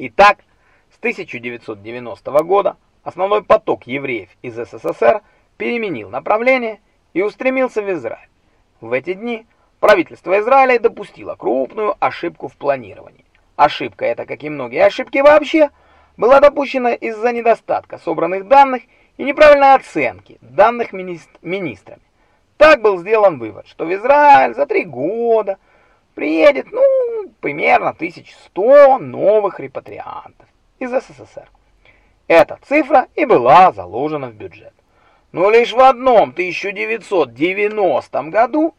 Итак, с 1990 года основной поток евреев из СССР переменил направление и устремился в Израиль. В эти дни правительство Израиля допустило крупную ошибку в планировании. Ошибка эта, как и многие ошибки вообще, была допущена из-за недостатка собранных данных и неправильной оценки данных министрами. Так был сделан вывод, что в Израиль за три года приедет, ну, примерно 1100 новых репатриантов из СССР. Эта цифра и была заложена в бюджет. Но лишь в одном 1990 году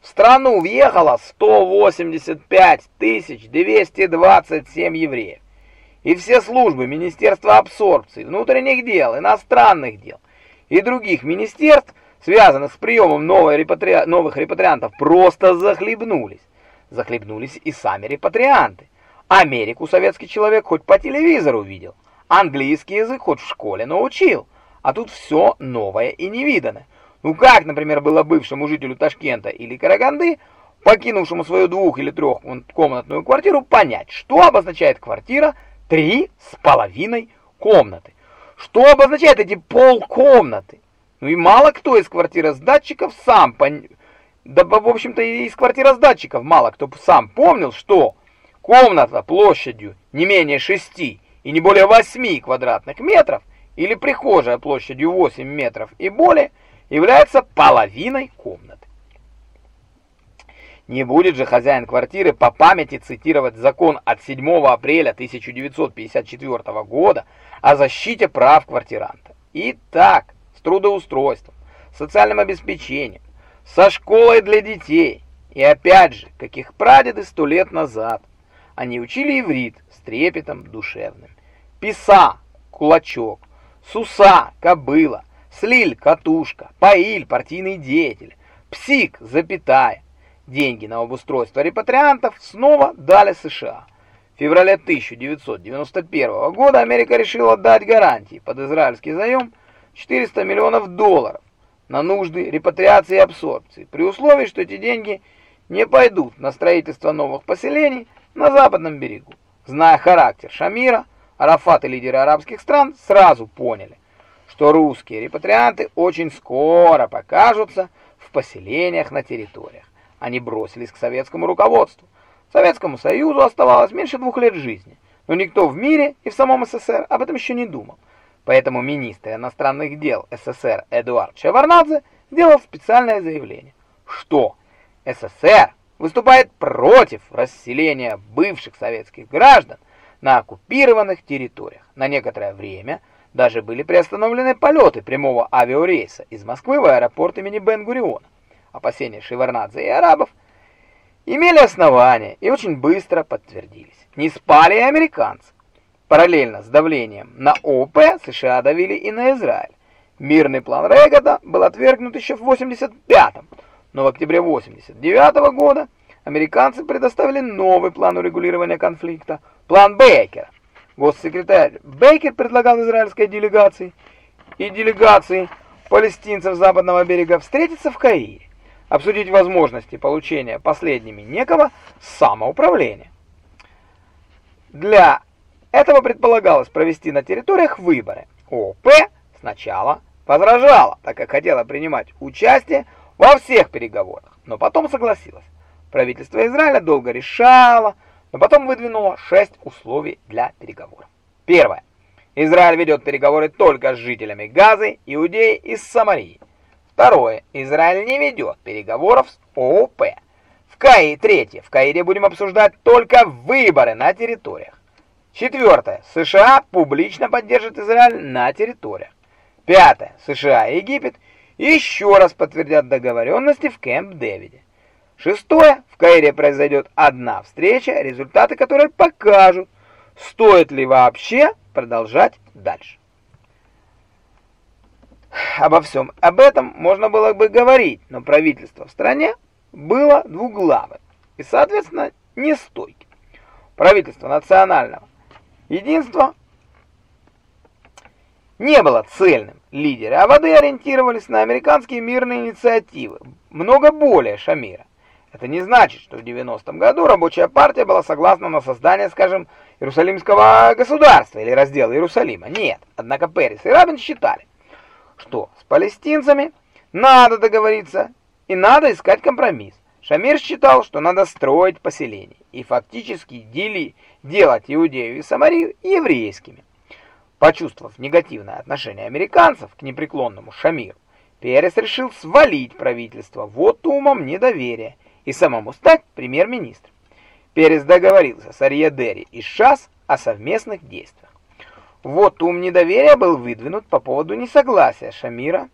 в страну въехало 185 227 евреев. И все службы Министерства абсорбции, внутренних дел, иностранных дел и других министерств, связанных с приемом новых репатриантов, просто захлебнулись. Захлебнулись и сами репатрианты. Америку советский человек хоть по телевизору видел, английский язык хоть в школе научил, а тут все новое и невиданное. Ну как, например, было бывшему жителю Ташкента или Караганды, покинувшему свою двух- или трехкомнатную квартиру, понять, что обозначает квартира три с половиной комнаты? Что обозначает эти полкомнаты? Ну и мало кто из квартироздатчиков сам пон... Да, в общем-то, и из квартироздатчиков мало кто сам помнил, что комната площадью не менее 6 и не более 8 квадратных метров или прихожая площадью 8 метров и более является половиной комнаты. Не будет же хозяин квартиры по памяти цитировать закон от 7 апреля 1954 года о защите прав квартиранта. Итак, с трудоустройством, социальным обеспечением, со школой для детей. И опять же, как их прадеды сто лет назад, они учили иврит с трепетом душевным. Писа, кулачок, суса, кобыла, слиль, катушка, паиль, партийный деятель, псик, запятая. Деньги на обустройство репатриантов снова дали США. В феврале 1991 года Америка решила дать гарантии под израильский заем 400 миллионов долларов на нужды репатриации и абсорбции, при условии, что эти деньги не пойдут на строительство новых поселений на западном берегу. Зная характер Шамира, Арафат и лидеры арабских стран сразу поняли, что русские репатрианты очень скоро покажутся в поселениях на территориях они бросились к советскому руководству. Советскому Союзу оставалось меньше двух лет жизни, но никто в мире и в самом СССР об этом еще не думал. Поэтому министр иностранных дел СССР Эдуард Шеварнадзе сделал специальное заявление, что СССР выступает против расселения бывших советских граждан на оккупированных территориях. На некоторое время даже были приостановлены полеты прямого авиарейса из Москвы в аэропорт имени Бен-Гуриона опасения Шеварнадзе и арабов, имели основания и очень быстро подтвердились. Не спали и американцы. Параллельно с давлением на ОП США давили и на Израиль. Мирный план Рейгана был отвергнут еще в 85-м, но в октябре 89 -го года американцы предоставили новый план урегулирования конфликта, план Бейкера. Госсекретарь Бейкер предлагал израильской делегации и делегации палестинцев западного берега встретиться в Каире обсудить возможности получения последними некого самоуправления. Для этого предполагалось провести на территориях выборы. ОП сначала возражала, так как хотела принимать участие во всех переговорах, но потом согласилась. Правительство Израиля долго решало, но потом выдвинуло шесть условий для переговоров. Первое. Израиль ведет переговоры только с жителями Газы, Иудеи и Самарии. Второе. Израиль не ведет переговоров с ООП. В Каире третье. В Каире будем обсуждать только выборы на территориях. Четвертое. США публично поддержат Израиль на территориях. Пятое. США и Египет еще раз подтвердят договоренности в Кэмп-Дэвиде. Шестое. В Каире произойдет одна встреча, результаты которой покажут, стоит ли вообще продолжать дальше. Обо всем об этом можно было бы говорить, но правительство в стране было двуглавым и, соответственно, нестойким. Правительство национального единства не было цельным. Лидеры АВД ориентировались на американские мирные инициативы, много более Шамира. Это не значит, что в 90-м году рабочая партия была согласна на создание, скажем, Иерусалимского государства или раздела Иерусалима. Нет, однако Перес и Рабин считали, что с палестинцами надо договориться и надо искать компромисс. Шамир считал, что надо строить поселения и фактически дели, делать Иудею и Самарию еврейскими. Почувствовав негативное отношение американцев к непреклонному Шамиру, Перес решил свалить правительство вот умом недоверия и самому стать премьер-министром. Перес договорился с Ариадери и Шас о совместных действиях. Вот ум недоверия был выдвинут по поводу несогласия Шамира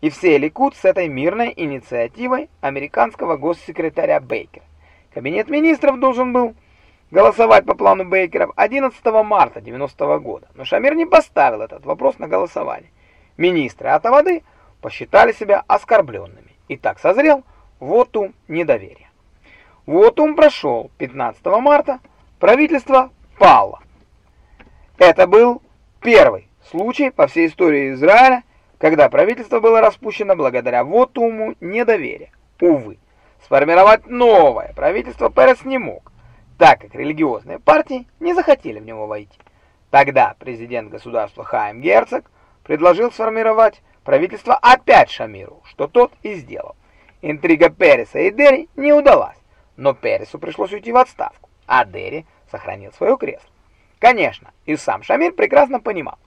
и все Ликут с этой мирной инициативой американского госсекретаря Бейкера. Кабинет министров должен был голосовать по плану Бейкера 11 марта 90 -го года, но Шамир не поставил этот вопрос на голосование. Министры от воды посчитали себя оскорбленными, и так созрел вотум недоверия. Вотум прошел 15 марта, правительство пало. Это был первый случай по всей истории Израиля, когда правительство было распущено благодаря вотуму недоверия. Увы, сформировать новое правительство Перес не мог, так как религиозные партии не захотели в него войти. Тогда президент государства Хайм Герцог предложил сформировать правительство опять Шамиру, что тот и сделал. Интрига Переса и Дерри не удалась, но Пересу пришлось уйти в отставку, а Дерри сохранил свое кресло. Конечно, и сам Шамир прекрасно понимал,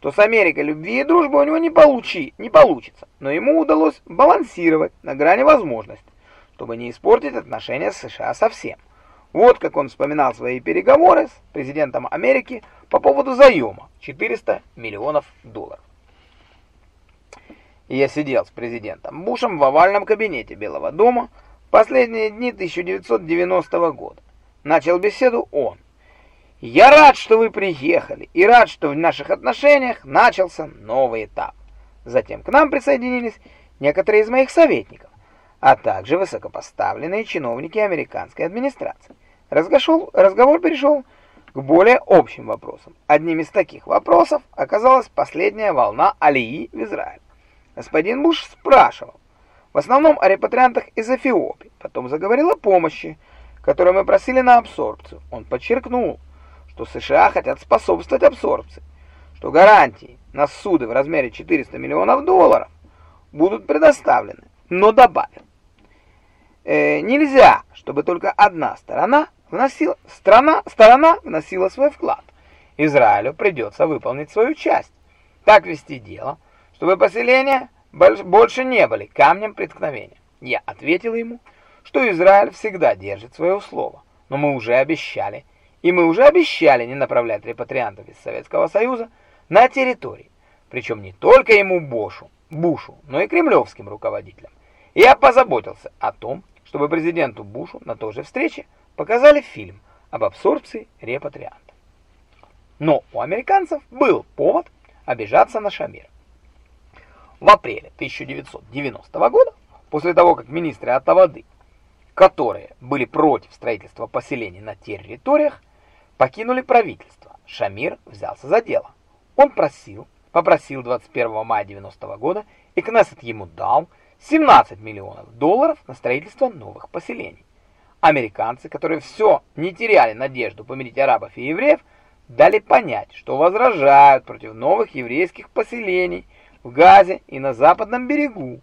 то с Америкой любви и дружбы у него не, получи, не получится, но ему удалось балансировать на грани возможностей, чтобы не испортить отношения с США совсем. Вот как он вспоминал свои переговоры с президентом Америки по поводу заема 400 миллионов долларов. Я сидел с президентом Бушем в овальном кабинете Белого дома последние дни 1990 года. Начал беседу он. Я рад, что вы приехали, и рад, что в наших отношениях начался новый этап. Затем к нам присоединились некоторые из моих советников, а также высокопоставленные чиновники американской администрации. Разгошел, разговор перешел к более общим вопросам. Одним из таких вопросов оказалась последняя волна алии в Израиль. Господин Буш спрашивал, в основном о репатриантах из Эфиопии, потом заговорил о помощи, которую мы просили на абсорбцию. Он подчеркнул, что США хотят способствовать абсорбции, что гарантии на суды в размере 400 миллионов долларов будут предоставлены, но добавил, э, нельзя, чтобы только одна сторона вносила, страна, сторона вносила свой вклад. Израилю придется выполнить свою часть. Так вести дело, чтобы поселения больше не были камнем преткновения. Я ответил ему, что Израиль всегда держит свое слово, но мы уже обещали и мы уже обещали не направлять репатриантов из Советского Союза на территории, причем не только ему Бошу, Бушу, но и кремлевским руководителям. Я позаботился о том, чтобы президенту Бушу на той же встрече показали фильм об абсорбции репатриантов. Но у американцев был повод обижаться на Шамир. В апреле 1990 года, после того, как министры Атавады, которые были против строительства поселений на территориях, покинули правительство. Шамир взялся за дело. Он просил, попросил 21 мая 90 -го года, и Кнессет ему дал 17 миллионов долларов на строительство новых поселений. Американцы, которые все не теряли надежду помирить арабов и евреев, дали понять, что возражают против новых еврейских поселений в Газе и на западном берегу.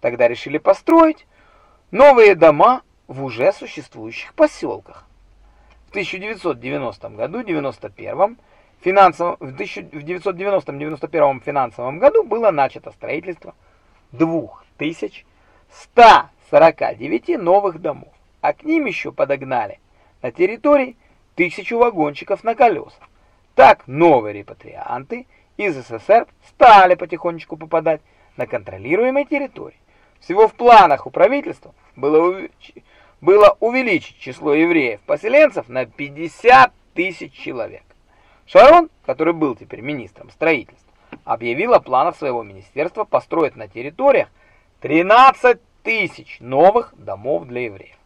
Тогда решили построить новые дома в уже существующих поселках. В 1990 году, 91 финансовом в 1990-91 финансовом году было начато строительство 2149 новых домов, а к ним еще подогнали на территории тысячу вагончиков на колесах. Так новые репатрианты из СССР стали потихонечку попадать на контролируемые территории. Всего в планах у правительства было было увеличить число евреев-поселенцев на 50 тысяч человек. Шарон, который был теперь министром строительства, объявил о планах своего министерства построить на территориях 13 тысяч новых домов для евреев.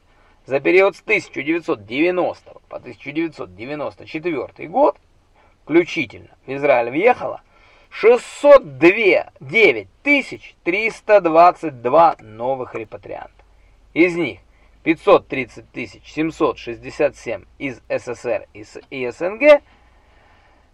За период с 1990 по 1994 год включительно в Израиль въехало 602 9322 новых репатриантов. Из них 530 767 из СССР и СНГ,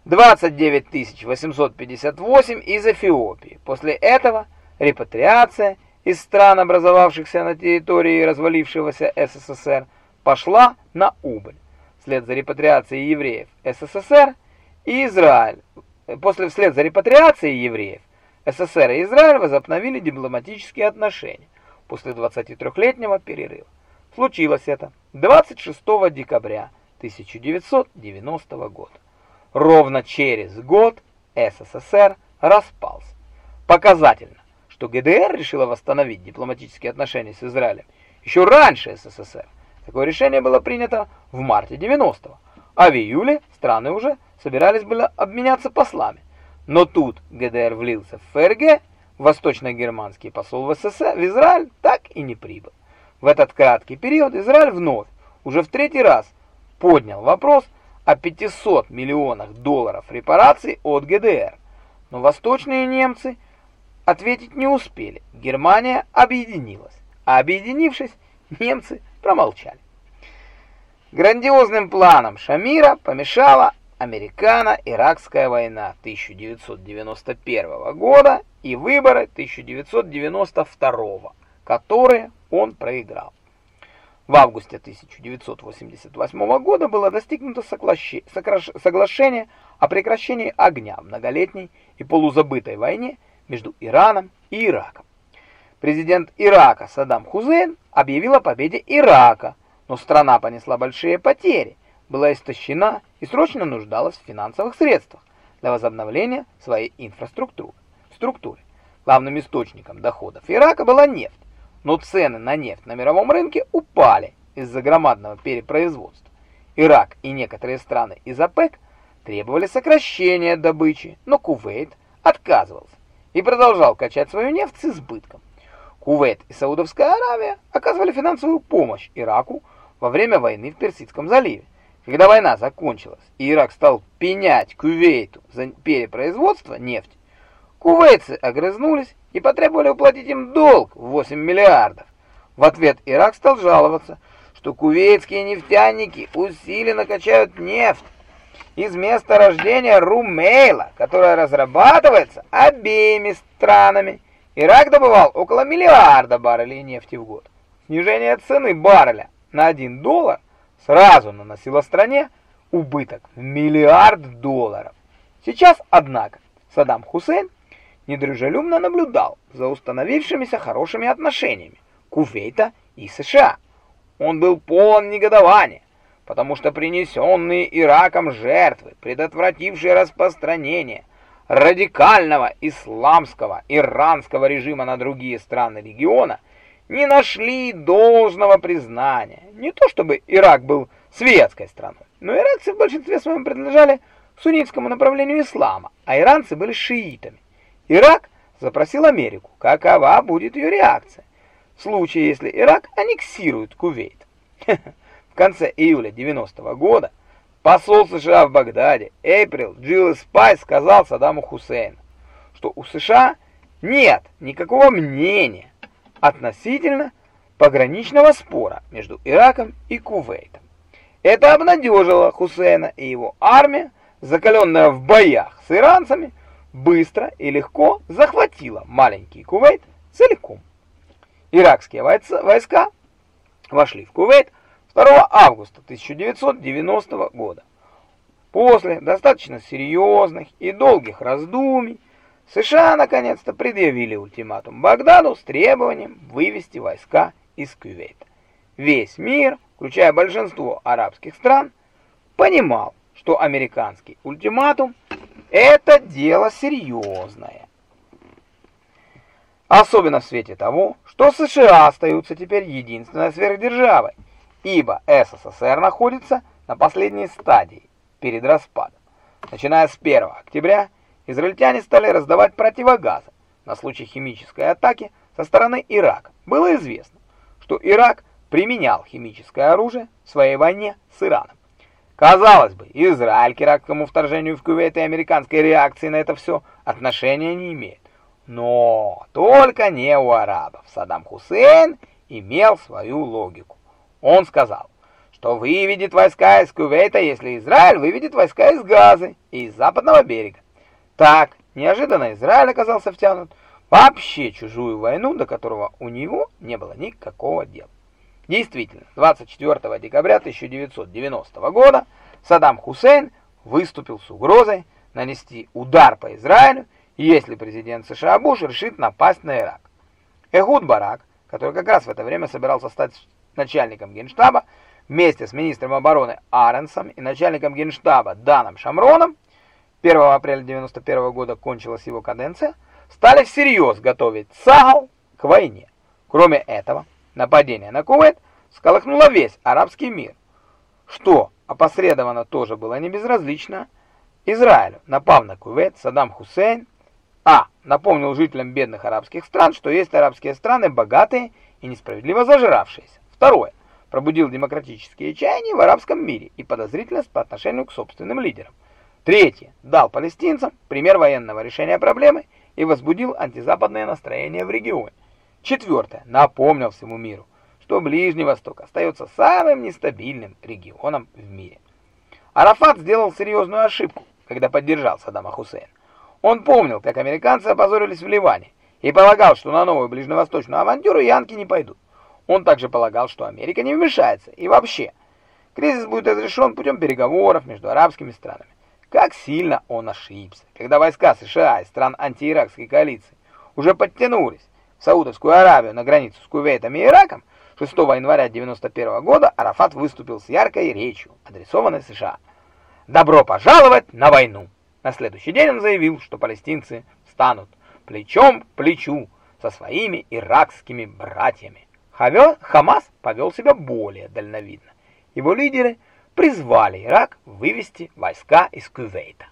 29 858 из Эфиопии. После этого репатриация из стран, образовавшихся на территории развалившегося СССР, пошла на убыль. Вслед за репатриацией евреев СССР и Израиль. После вслед за репатриацией евреев СССР и Израиль возобновили дипломатические отношения после 23-летнего перерыва. Случилось это 26 декабря 1990 года. Ровно через год СССР распался. Показательно, что ГДР решила восстановить дипломатические отношения с Израилем еще раньше СССР. Такое решение было принято в марте 90-го, а в июле страны уже собирались было обменяться послами. Но тут ГДР влился в ФРГ, восточно-германский посол в СССР в Израиль так и не прибыл. В этот краткий период Израиль вновь, уже в третий раз, поднял вопрос о 500 миллионах долларов репараций от ГДР. Но восточные немцы ответить не успели. Германия объединилась, а объединившись, немцы промолчали. Грандиозным планам Шамира помешала Американо-Иракская война 1991 года и выборы 1992, которые он проиграл. В августе 1988 года было достигнуто соглашение о прекращении огня в многолетней и полузабытой войне между Ираном и Ираком. Президент Ирака Саддам Хусейн объявил о победе Ирака, но страна понесла большие потери, была истощена и срочно нуждалась в финансовых средствах для возобновления своей инфраструктуры. Структуры. Главным источником доходов Ирака была нефть но цены на нефть на мировом рынке упали из-за громадного перепроизводства. Ирак и некоторые страны из ОПЕК требовали сокращения добычи, но Кувейт отказывался и продолжал качать свою нефть с избытком. Кувейт и Саудовская Аравия оказывали финансовую помощь Ираку во время войны в Персидском заливе. Когда война закончилась и Ирак стал пенять Кувейту за перепроизводство нефти, кувейцы огрызнулись и потребовали уплатить им долг в 8 миллиардов. В ответ Ирак стал жаловаться, что кувейтские нефтяники усиленно качают нефть из места рождения Румейла, которая разрабатывается обеими странами. Ирак добывал около миллиарда баррелей нефти в год. Снижение цены барреля на 1 доллар сразу наносило стране убыток в миллиард долларов. Сейчас, однако, Саддам Хусейн недружелюбно наблюдал за установившимися хорошими отношениями Кувейта и США. Он был полон негодования, потому что принесенные Ираком жертвы, предотвратившие распространение радикального исламского иранского режима на другие страны региона, не нашли должного признания. Не то чтобы Ирак был светской страной, но иракцы в большинстве своем принадлежали суннитскому направлению ислама, а иранцы были шиитами. Ирак запросил Америку, какова будет ее реакция в случае, если Ирак аннексирует Кувейт. В конце июля 90 -го года посол США в Багдаде Эйприл Джилл Спай сказал Саддаму Хусейну, что у США нет никакого мнения относительно пограничного спора между Ираком и Кувейтом. Это обнадежило Хусейна и его армия, закаленная в боях с иранцами, быстро и легко захватила маленький Кувейт целиком. Иракские войска вошли в Кувейт 2 августа 1990 года. После достаточно серьезных и долгих раздумий США наконец-то предъявили ультиматум Багдаду с требованием вывести войска из Кувейта. Весь мир, включая большинство арабских стран, понимал, что американский ультиматум это дело серьезное. Особенно в свете того, что США остаются теперь единственной сверхдержавой, ибо СССР находится на последней стадии перед распадом. Начиная с 1 октября израильтяне стали раздавать противогазы на случай химической атаки со стороны Ирака. Было известно, что Ирак применял химическое оружие в своей войне с Ираном. Казалось бы, Израиль к иракскому вторжению в Кувейт и американской реакции на это все отношения не имеет. Но только не у арабов. Саддам Хусейн имел свою логику. Он сказал, что выведет войска из Кувейта, если Израиль выведет войска из Газы и из западного берега. Так, неожиданно Израиль оказался втянут вообще чужую войну, до которого у него не было никакого дела. Действительно, 24 декабря 1990 года Саддам Хусейн выступил с угрозой нанести удар по Израилю, если президент США Буш решит напасть на Ирак. Эхуд Барак, который как раз в это время собирался стать начальником генштаба, вместе с министром обороны Аренсом и начальником генштаба Даном Шамроном, 1 апреля 1991 года кончилась его каденция, стали всерьез готовить Сагал к войне. Кроме этого, нападение на Кувейт сколыхнуло весь арабский мир, что опосредованно тоже было не безразлично Израилю. Напав на Кувейт, Саддам Хусейн а. Напомнил жителям бедных арабских стран, что есть арабские страны богатые и несправедливо зажиравшиеся. Второе пробудил демократические чаяния в арабском мире и подозрительность по отношению к собственным лидерам. Третье. Дал палестинцам пример военного решения проблемы и возбудил антизападные настроения в регионе. Четвертое. Напомнил всему миру, что Ближний Восток остается самым нестабильным регионом в мире. Арафат сделал серьезную ошибку, когда поддержал Саддама Хусейна. Он помнил, как американцы опозорились в Ливане, и полагал, что на новую ближневосточную авантюру янки не пойдут. Он также полагал, что Америка не вмешается, и вообще, кризис будет разрешен путем переговоров между арабскими странами. Как сильно он ошибся, когда войска США и стран антииракской коалиции уже подтянулись Саудовскую Аравию на границу с Кувейтом и Ираком, 6 января 1991 года Арафат выступил с яркой речью, адресованной США. «Добро пожаловать на войну!» На следующий день он заявил, что палестинцы станут плечом к плечу со своими иракскими братьями. Хамас повел себя более дальновидно. Его лидеры призвали Ирак вывести войска из Кувейта.